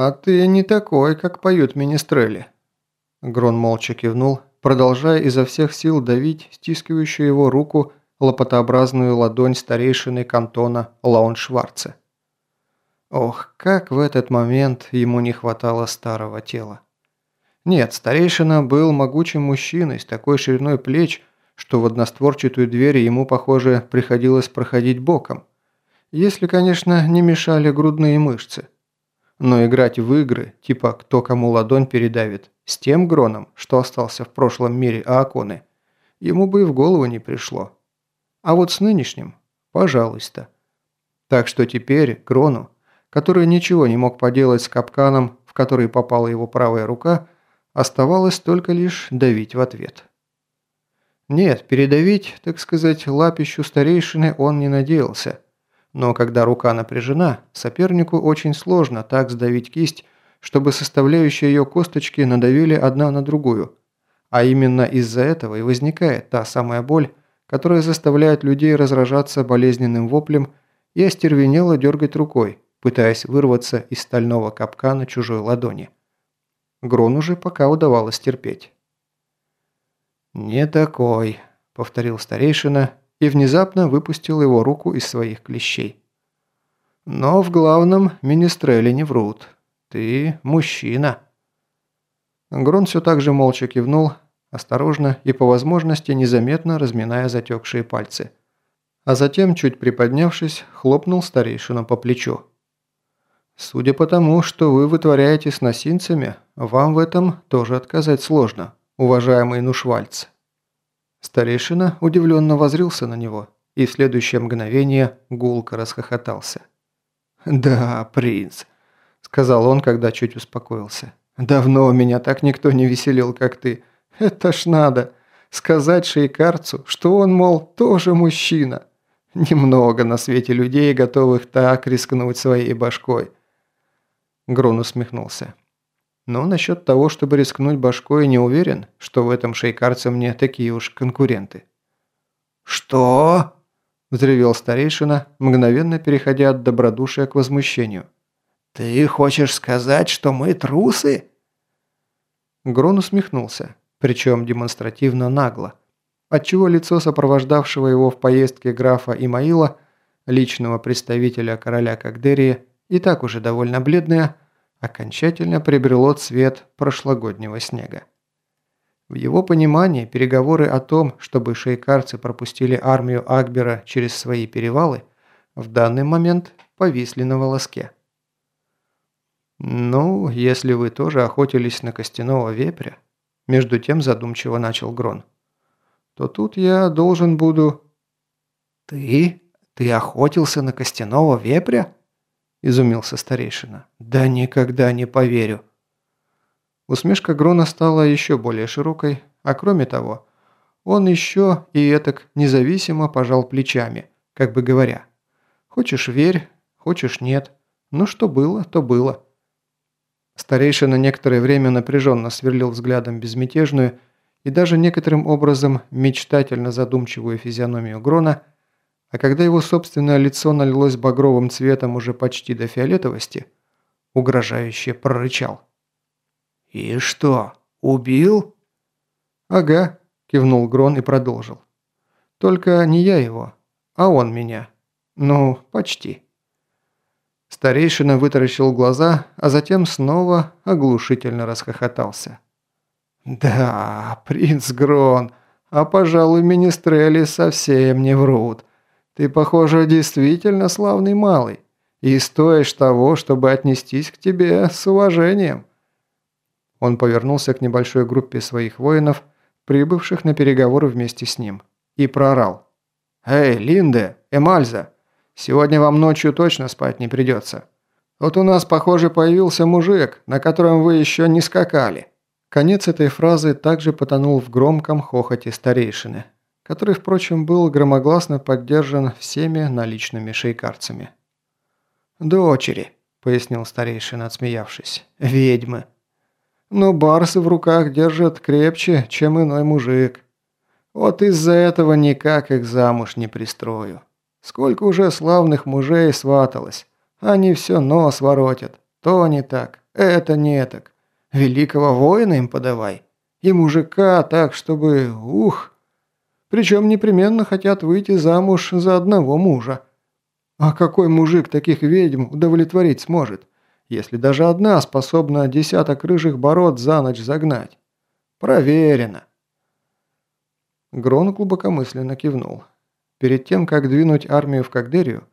«А ты не такой, как поют министрели». Грон молча кивнул, продолжая изо всех сил давить стискивающую его руку лопатообразную ладонь старейшины кантона Лауншварце. Ох, как в этот момент ему не хватало старого тела. Нет, старейшина был могучим мужчиной с такой шириной плеч, что в одностворчатую дверь ему, похоже, приходилось проходить боком. Если, конечно, не мешали грудные мышцы. Но играть в игры, типа кто кому ладонь передавит, с тем Гроном, что остался в прошлом мире Ааконы, ему бы и в голову не пришло. А вот с нынешним – пожалуйста. Так что теперь Грону, который ничего не мог поделать с капканом, в который попала его правая рука, оставалось только лишь давить в ответ. Нет, передавить, так сказать, лапищу старейшины он не надеялся – но когда рука напряжена, сопернику очень сложно так сдавить кисть, чтобы составляющие ее косточки надавили одна на другую. А именно из-за этого и возникает та самая боль, которая заставляет людей разражаться болезненным воплем и остервенело дергать рукой, пытаясь вырваться из стального капкана чужой ладони. Грону же пока удавалось терпеть. «Не такой», — повторил старейшина и внезапно выпустил его руку из своих клещей. «Но в главном министрели не врут. Ты мужчина». Грон все так же молча кивнул, осторожно и по возможности незаметно разминая затекшие пальцы. А затем, чуть приподнявшись, хлопнул старейшину по плечу. «Судя по тому, что вы вытворяете с носинцами, вам в этом тоже отказать сложно, уважаемый Нушвальц». Старейшина удивленно возрился на него и в следующее мгновение гулко расхохотался. «Да, принц», – сказал он, когда чуть успокоился. «Давно меня так никто не веселил, как ты. Это ж надо. Сказать шейкарцу, что он, мол, тоже мужчина. Немного на свете людей, готовых так рискнуть своей башкой». Грон усмехнулся. Но насчет того, чтобы рискнуть башкой, не уверен, что в этом шейкарце мне такие уж конкуренты. «Что?» – взревел старейшина, мгновенно переходя от добродушия к возмущению. «Ты хочешь сказать, что мы трусы?» Грон усмехнулся, причем демонстративно нагло, отчего лицо сопровождавшего его в поездке графа Имаила, личного представителя короля Кагдерии, и так уже довольно бледное – окончательно приобрело цвет прошлогоднего снега. В его понимании переговоры о том, чтобы шейкарцы пропустили армию Акбера через свои перевалы, в данный момент повисли на волоске. «Ну, если вы тоже охотились на костяного вепря», между тем задумчиво начал Грон, то тут я должен буду... «Ты? Ты охотился на костяного вепря?» – изумился старейшина. «Да никогда не поверю». Усмешка Грона стала еще более широкой, а кроме того, он еще и этак независимо пожал плечами, как бы говоря. «Хочешь – верь, хочешь – нет. Ну что было, то было». Старейшина некоторое время напряженно сверлил взглядом безмятежную и даже некоторым образом мечтательно задумчивую физиономию Грона – а когда его собственное лицо налилось багровым цветом уже почти до фиолетовости, угрожающе прорычал. «И что, убил?» «Ага», – кивнул Грон и продолжил. «Только не я его, а он меня. Ну, почти». Старейшина вытаращил глаза, а затем снова оглушительно расхохотался. «Да, принц Грон, а, пожалуй, министрели совсем не врут. Ты, похоже, действительно славный малый и стоишь того, чтобы отнестись к тебе с уважением». Он повернулся к небольшой группе своих воинов, прибывших на переговоры вместе с ним, и проорал. «Эй, Линде, Эмальза, сегодня вам ночью точно спать не придется. Вот у нас, похоже, появился мужик, на котором вы еще не скакали». Конец этой фразы также потонул в громком хохоте старейшины который, впрочем, был громогласно поддержан всеми наличными шейкарцами. «Дочери», – пояснил старейшина, отсмеявшись, – «ведьмы. Но барсы в руках держат крепче, чем иной мужик. Вот из-за этого никак их замуж не пристрою. Сколько уже славных мужей сваталось, они все нос воротят. То не так, Это не так. Великого воина им подавай. И мужика так, чтобы... Ух! Причем непременно хотят выйти замуж за одного мужа. А какой мужик таких ведьм удовлетворить сможет, если даже одна способна десяток рыжих бород за ночь загнать? Проверено. Грон глубокомысленно кивнул. Перед тем, как двинуть армию в Кагдерию,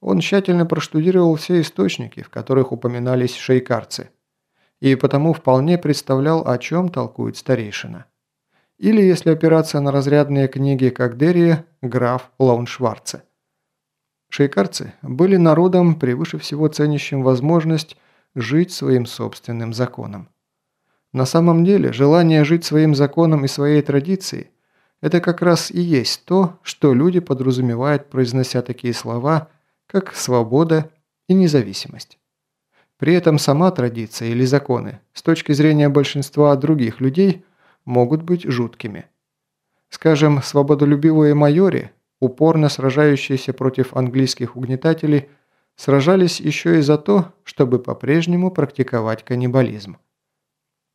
он тщательно проштудировал все источники, в которых упоминались шейкарцы, и потому вполне представлял, о чем толкует старейшина. Или, если опираться на разрядные книги Кагдерия, граф Лауншварце. Шейкарцы были народом, превыше всего ценящим возможность жить своим собственным законом. На самом деле, желание жить своим законом и своей традицией – это как раз и есть то, что люди подразумевают, произнося такие слова, как «свобода» и «независимость». При этом сама традиция или законы, с точки зрения большинства других людей, могут быть жуткими. Скажем, свободолюбивые майори упорно сражающиеся против английских угнетателей, сражались еще и за то, чтобы по-прежнему практиковать каннибализм.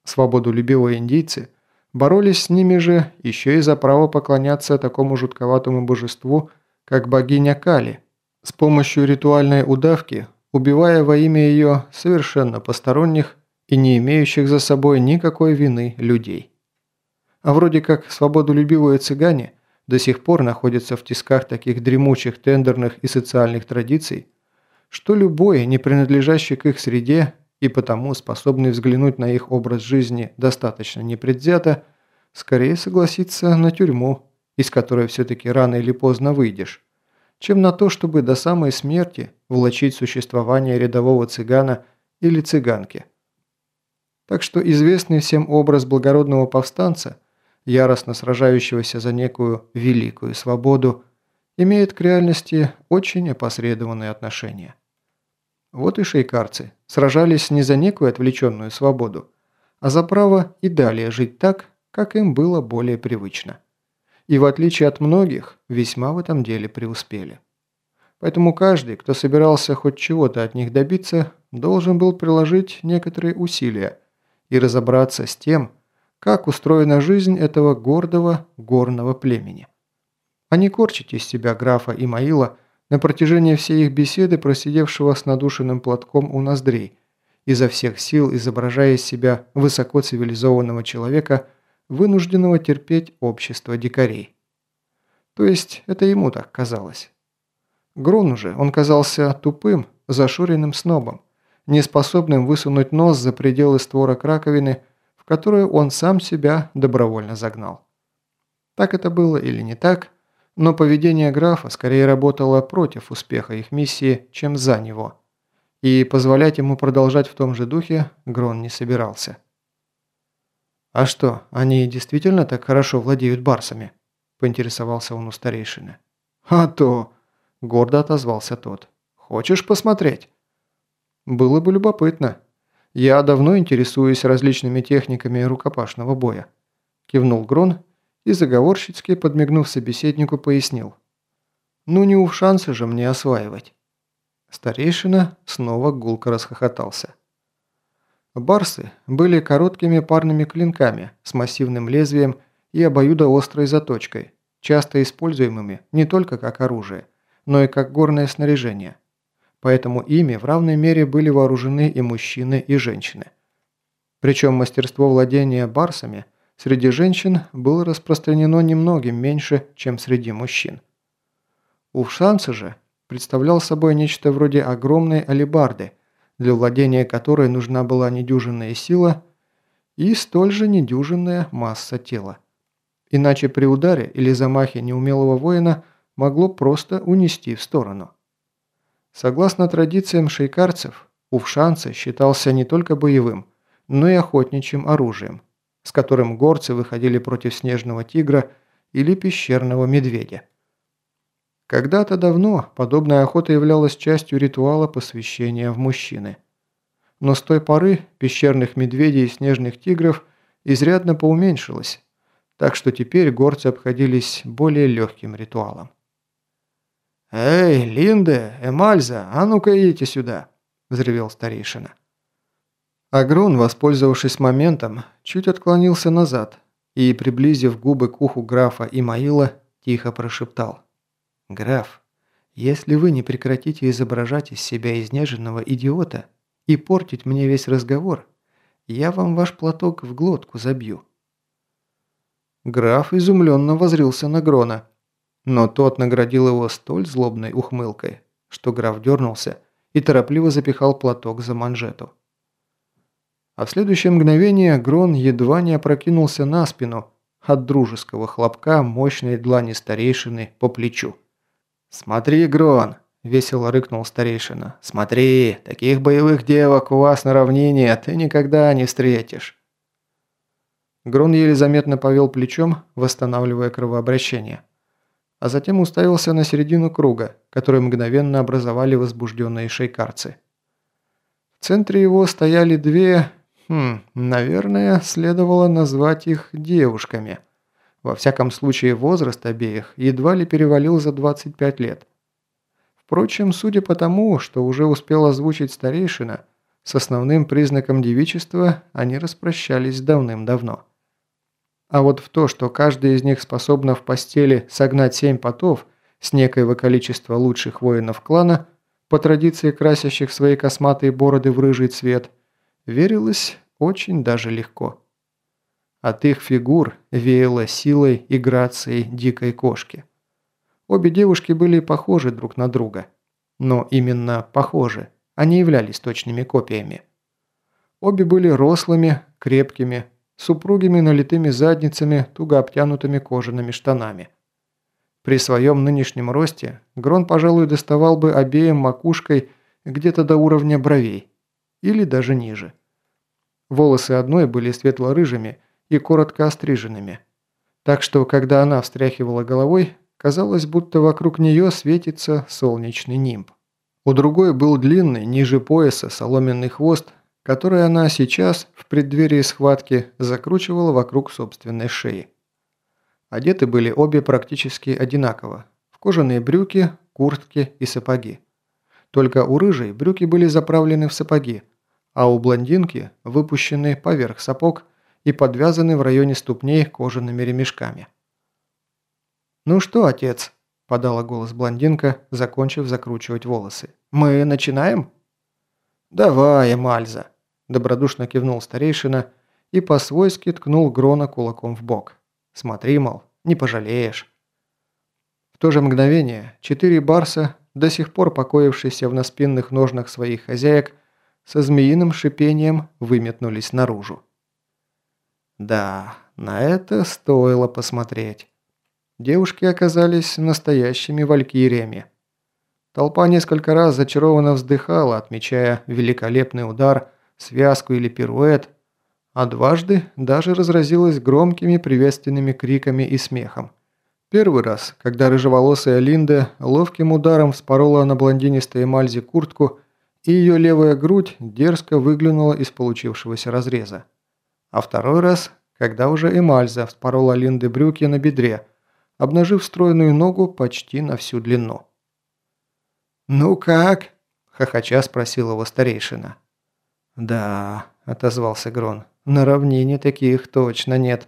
Свободолюбивые индийцы боролись с ними же еще и за право поклоняться такому жутковатому божеству, как богиня Кали, с помощью ритуальной удавки, убивая во имя ее совершенно посторонних и не имеющих за собой никакой вины людей. А вроде как свободолюбивые цыгане – до сих пор находится в тисках таких дремучих тендерных и социальных традиций, что любой, не принадлежащий к их среде и потому способный взглянуть на их образ жизни достаточно непредвзято, скорее согласится на тюрьму, из которой все-таки рано или поздно выйдешь, чем на то, чтобы до самой смерти влачить существование рядового цыгана или цыганки. Так что известный всем образ благородного повстанца – яростно сражающегося за некую великую свободу, имеет к реальности очень опосредованные отношения. Вот и шейкарцы сражались не за некую отвлеченную свободу, а за право и далее жить так, как им было более привычно. И в отличие от многих, весьма в этом деле преуспели. Поэтому каждый, кто собирался хоть чего-то от них добиться, должен был приложить некоторые усилия и разобраться с тем, как устроена жизнь этого гордого горного племени. А не корчить из себя графа Имаила на протяжении всей их беседы, просидевшего с надушенным платком у ноздрей, изо всех сил изображая из себя высокоцивилизованного человека, вынужденного терпеть общество дикарей. То есть это ему так казалось. Грону же он казался тупым, зашуренным снобом, неспособным высунуть нос за пределы створок раковины – которую он сам себя добровольно загнал. Так это было или не так, но поведение графа скорее работало против успеха их миссии, чем за него. И позволять ему продолжать в том же духе Грон не собирался. «А что, они действительно так хорошо владеют барсами?» – поинтересовался он у старейшины. «А то!» – гордо отозвался тот. «Хочешь посмотреть?» «Было бы любопытно», «Я давно интересуюсь различными техниками рукопашного боя», – кивнул Грон и заговорщицки, подмигнув собеседнику, пояснил. «Ну не у шанса же мне осваивать». Старейшина снова гулко расхохотался. Барсы были короткими парными клинками с массивным лезвием и обоюдоострой заточкой, часто используемыми не только как оружие, но и как горное снаряжение – поэтому ими в равной мере были вооружены и мужчины, и женщины. Причем мастерство владения барсами среди женщин было распространено немногим меньше, чем среди мужчин. Увшанцы же представлял собой нечто вроде огромной алебарды, для владения которой нужна была недюжинная сила и столь же недюжинная масса тела. Иначе при ударе или замахе неумелого воина могло просто унести в сторону. Согласно традициям шейкарцев, увшанцы считался не только боевым, но и охотничьим оружием, с которым горцы выходили против снежного тигра или пещерного медведя. Когда-то давно подобная охота являлась частью ритуала посвящения в мужчины. Но с той поры пещерных медведей и снежных тигров изрядно поуменьшилось, так что теперь горцы обходились более легким ритуалом. «Эй, Линде, Эмальза, а ну-ка идите сюда!» – взревел старейшина. Агрон, воспользовавшись моментом, чуть отклонился назад и, приблизив губы к уху графа Имаила, тихо прошептал. «Граф, если вы не прекратите изображать из себя изнеженного идиота и портить мне весь разговор, я вам ваш платок в глотку забью». Граф изумленно возрился на Грона, но тот наградил его столь злобной ухмылкой, что граф дернулся и торопливо запихал платок за манжету. А в следующее мгновение Грон едва не опрокинулся на спину от дружеского хлопка мощной длани старейшины по плечу. «Смотри, Грон!» – весело рыкнул старейшина. «Смотри, таких боевых девок у вас на равнине ты никогда не встретишь!» Грон еле заметно повел плечом, восстанавливая кровообращение. А затем уставился на середину круга, который мгновенно образовали возбужденные шейкарцы. В центре его стояли две Хм, наверное, следовало назвать их девушками. Во всяком случае, возраст обеих едва ли перевалил за 25 лет. Впрочем, судя по тому, что уже успел озвучить старейшина, с основным признаком девичества они распрощались давным-давно. А вот в то, что каждая из них способна в постели согнать семь потов с некоего количества лучших воинов клана, по традиции красящих свои косматые бороды в рыжий цвет – верилось очень даже легко. От их фигур веяло силой и грацией дикой кошки. Обе девушки были похожи друг на друга. Но именно похожи, они являлись точными копиями. Обе были рослыми, крепкими, супругими налитыми задницами, туго обтянутыми кожаными штанами. При своем нынешнем росте Грон, пожалуй, доставал бы обеим макушкой где-то до уровня бровей или даже ниже. Волосы одной были светло-рыжими и коротко остриженными. Так что, когда она встряхивала головой, казалось, будто вокруг нее светится солнечный нимб. У другой был длинный, ниже пояса, соломенный хвост, который она сейчас, в преддверии схватки, закручивала вокруг собственной шеи. Одеты были обе практически одинаково, в кожаные брюки, куртки и сапоги. Только у рыжей брюки были заправлены в сапоги, а у блондинки выпущены поверх сапог и подвязаны в районе ступней кожаными ремешками. «Ну что, отец?» – подала голос блондинка, закончив закручивать волосы. «Мы начинаем?» «Давай, Мальза!» – добродушно кивнул старейшина и по-свойски ткнул Грона кулаком в бок. «Смотри, мол, не пожалеешь». В то же мгновение четыре барса, до сих пор покоившиеся в наспинных ножнах своих хозяек, со змеиным шипением выметнулись наружу. Да, на это стоило посмотреть. Девушки оказались настоящими валькириями. Толпа несколько раз зачарованно вздыхала, отмечая великолепный удар, связку или пируэт, а дважды даже разразилась громкими приветственными криками и смехом. Первый раз, когда рыжеволосая Линда ловким ударом вспорола на блондинистой эмальзе куртку и ее левая грудь дерзко выглянула из получившегося разреза. А второй раз, когда уже эмальза вспорола Линды брюки на бедре, обнажив стройную ногу почти на всю длину. «Ну как?» – хохоча спросил его старейшина. «Да», – отозвался Грон, – «на равнине таких точно нет».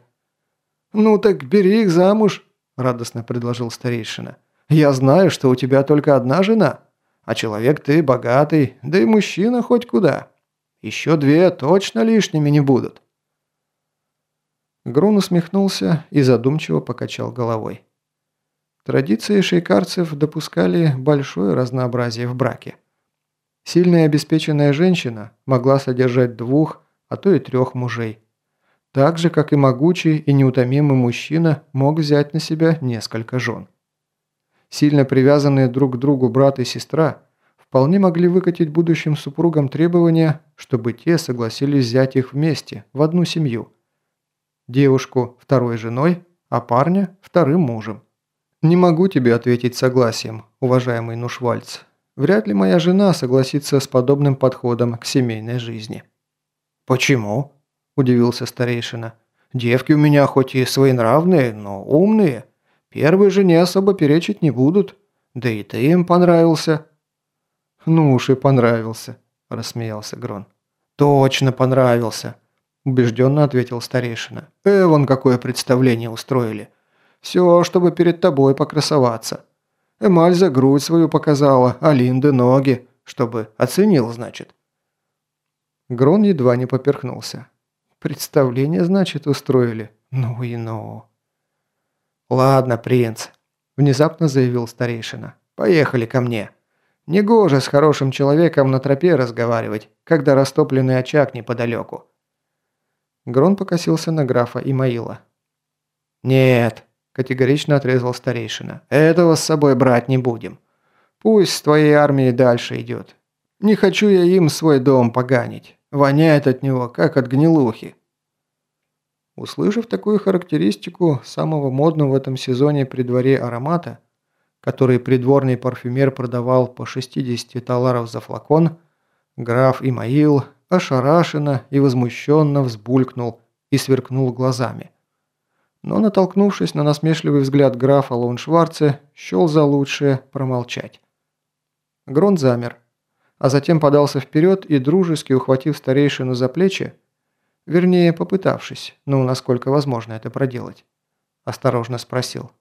«Ну так бери их замуж», – радостно предложил старейшина. «Я знаю, что у тебя только одна жена». А человек ты богатый, да и мужчина хоть куда. Еще две точно лишними не будут». Грун усмехнулся и задумчиво покачал головой. Традиции шейкарцев допускали большое разнообразие в браке. Сильная обеспеченная женщина могла содержать двух, а то и трех мужей. Так же, как и могучий и неутомимый мужчина мог взять на себя несколько жен сильно привязанные друг к другу брат и сестра, вполне могли выкатить будущим супругам требования, чтобы те согласились взять их вместе, в одну семью. Девушку второй женой, а парня вторым мужем. Не могу тебе ответить согласием, уважаемый Нушвальц. Вряд ли моя жена согласится с подобным подходом к семейной жизни. «Почему?» – удивился старейшина. «Девки у меня хоть и своенравные, но умные. Первой жене особо перечить не будут. Да и ты им понравился». «Ну уж и понравился», – рассмеялся Грон. «Точно понравился», – убежденно ответил старейшина. «Эвон, какое представление устроили. Все, чтобы перед тобой покрасоваться. Эмаль за грудь свою показала, а Линды ноги, чтобы оценил, значит». Грон едва не поперхнулся. «Представление, значит, устроили? Ну и ну». «Ладно, принц», – внезапно заявил старейшина. «Поехали ко мне. Негоже с хорошим человеком на тропе разговаривать, когда растопленный очаг неподалеку». Грон покосился на графа Имаила. «Нет», – категорично отрезал старейшина, – «этого с собой брать не будем. Пусть с твоей армией дальше идет. Не хочу я им свой дом поганить. Воняет от него, как от гнилухи». Услышав такую характеристику самого модного в этом сезоне при дворе аромата, который придворный парфюмер продавал по 60 таларов за флакон, граф Имаил ошарашенно и возмущенно взбулькнул и сверкнул глазами. Но, натолкнувшись на насмешливый взгляд графа Лоуншварца, счел за лучшее промолчать. Грон замер, а затем подался вперед и, дружески ухватив старейшину за плечи, Вернее, попытавшись, ну, насколько возможно это проделать. Осторожно спросил.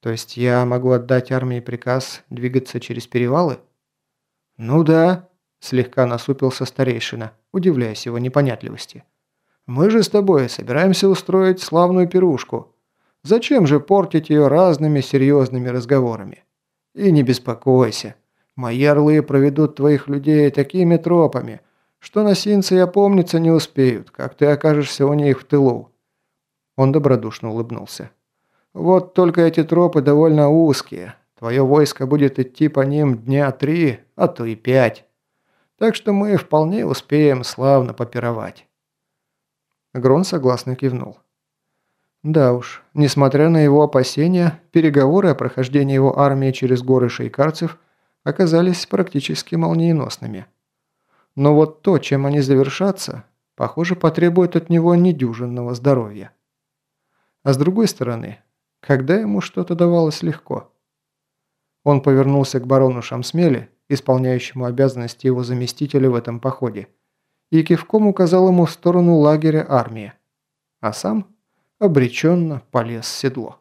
То есть я могу отдать армии приказ двигаться через перевалы? Ну да, слегка насупился старейшина, удивляясь его непонятливости. Мы же с тобой собираемся устроить славную пирушку. Зачем же портить ее разными серьезными разговорами? И не беспокойся. Мои орлы проведут твоих людей такими тропами, что носинцы и опомниться не успеют, как ты окажешься у них в тылу». Он добродушно улыбнулся. «Вот только эти тропы довольно узкие. Твое войско будет идти по ним дня три, а то и пять. Так что мы вполне успеем славно попировать». Грон согласно кивнул. Да уж, несмотря на его опасения, переговоры о прохождении его армии через горы шейкарцев оказались практически молниеносными. Но вот то, чем они завершатся, похоже, потребует от него недюжинного здоровья. А с другой стороны, когда ему что-то давалось легко? Он повернулся к барону Шамсмеле, исполняющему обязанности его заместителя в этом походе, и кивком указал ему в сторону лагеря армии, а сам обреченно полез в седло.